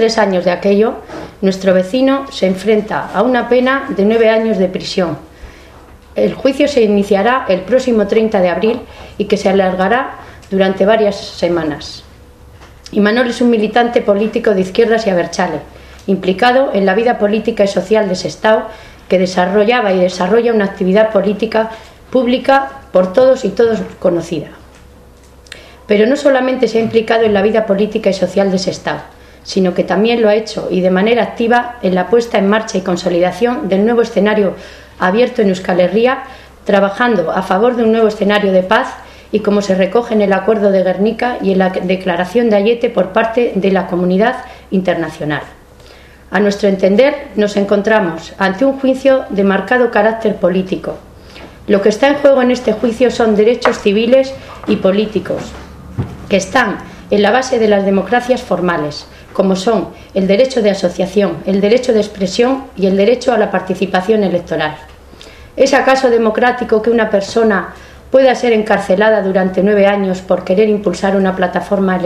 tres años de aquello, nuestro vecino se enfrenta a una pena de nueve años de prisión. El juicio se iniciará el próximo 30 de abril y que se alargará durante varias semanas. Imanol es un militante político de izquierdas y aberchale, implicado en la vida política y social de Sestao, que desarrollaba y desarrolla una actividad política pública por todos y todos conocida. Pero no solamente se ha implicado en la vida política y social de Sestao, sino que también lo ha hecho y de manera activa en la puesta en marcha y consolidación del nuevo escenario abierto en Euskal Herria, trabajando a favor de un nuevo escenario de paz y como se recoge en el Acuerdo de Guernica y en la Declaración de Ayete por parte de la comunidad internacional. A nuestro entender, nos encontramos ante un juicio de marcado carácter político. Lo que está en juego en este juicio son derechos civiles y políticos, que están en la base de las democracias formales, como son el derecho de asociación, el derecho de expresión y el derecho a la participación electoral. ¿Es acaso democrático que una persona pueda ser encarcelada durante nueve años por querer impulsar una plataforma